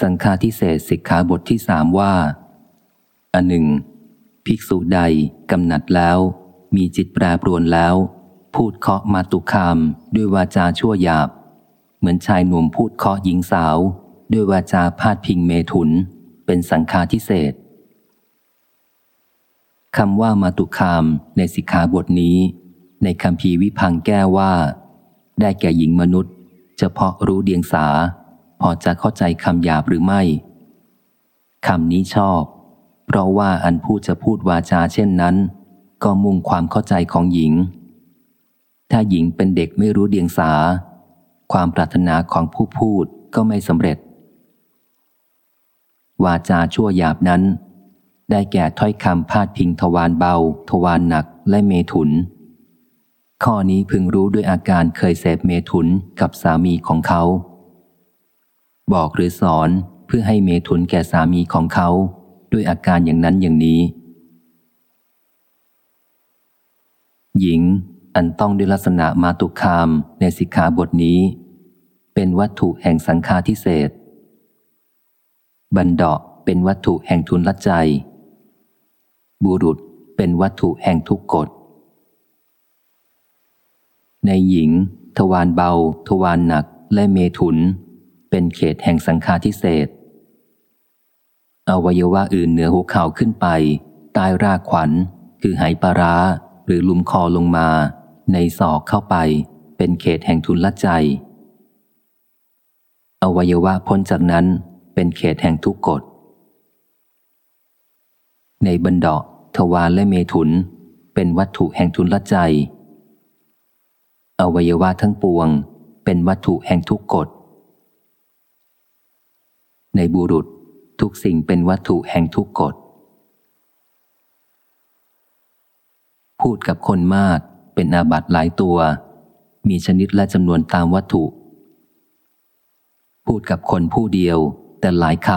สังฆาทิเศษสิกขาบทที่สามว่า อันหนึ่ง ภิกษุใดกำหนัดแล้ว มีจิตแปรปรวนแล้ว พูดเคาะมาตุคาม ด้วยวาจาชั่วหยาบ เหมือนชายหนุ่มพูดเคาะหญิงสาว ด้วยวาจาพาดพิงเมถุน เป็นสังฆาทิเศษคำว่ามาตุคามในสิกขาบทนี้ ในคำพีวิพังแก้ว่า ได้แก่หญิงมนุษย์ เฉพาะรู้เดียงสา อจะเข้าใจคำหยาบหรือไม่คำนี้ชอบ เพราะว่าอันผู้จะพูดวาจาเช่นนั้น ก็มุ่งความเข้าใจของหญิง ถ้าหญิงเป็นเด็กไม่รู้เดียงสา ความปรารถนาของผู้พูดก็ไม่สำเร็จ วาจาชั่วหยาบนั้น ได้แก่ถ้อยคำพาดพิงทวารเบา ทวารหนักและเมถุน ข้อนี้พึงรู้ด้วยอาการเคยเสพเมถุนกับสามีของเขา บอกหรือสอนเพื่อให้เมถุนแก่สามีของเขา ด้วยอาการอย่างนั้นอย่างนี้ หญิงอันต้องด้วยลักษณะมาตุคามในสิกขาบทนี้ เป็นวัตถุแห่งสังฆาทิเศษ บันดาเป็นวัตถุแห่งทุนละใจ บุรุษเป็นวัตถุแห่งทุกกฎ ในหญิง ทวารเบา ทวารหนักและเมถุน เป็นเขตแห่งสังฆาทิเศษอวัยวะอื่นเหนือหัวเข่าขึ้นไป ใต้รากขวัญ คือไหปาร้า หรือลุมคอลงมา ในศอกเข้าไป เป็นเขตแห่งทุนละใจ อวัยวะพ้นจากนั้นเป็นเขตแห่งทุกกฎ ในบรรดาทวารและเมถุน เป็นวัตถุแห่งทุนละใจ อวัยวะทั้งปวง เป็นวัตถุแห่งทุกกฎ ในบุรุษทุกสิ่งเป็นวัตถุแห่งทุกกฎ พูดกับคนมากเป็นอาบัตหลายตัว มีชนิดและจำนวนตามวัตถุ พูดกับคนผู้เดียว แต่หลายค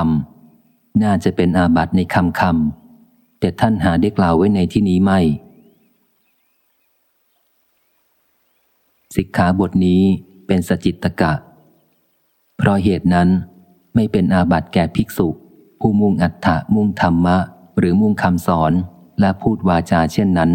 ำน่าจะเป็นอาบัตในคำคำแต่ท่านหาได้กล่าวไว้ในที่นี้ไม่ สิกขาบทนี้เป็นสจิตตกะ เพราะเหตุนั้น ไม่เป็นอาบัติแก่ภิกษุ ผู้มุ่งอัฏฐะมุ่งธรรมะ หรือมุ่งคำสอน และพูดวาจาเช่นนั้น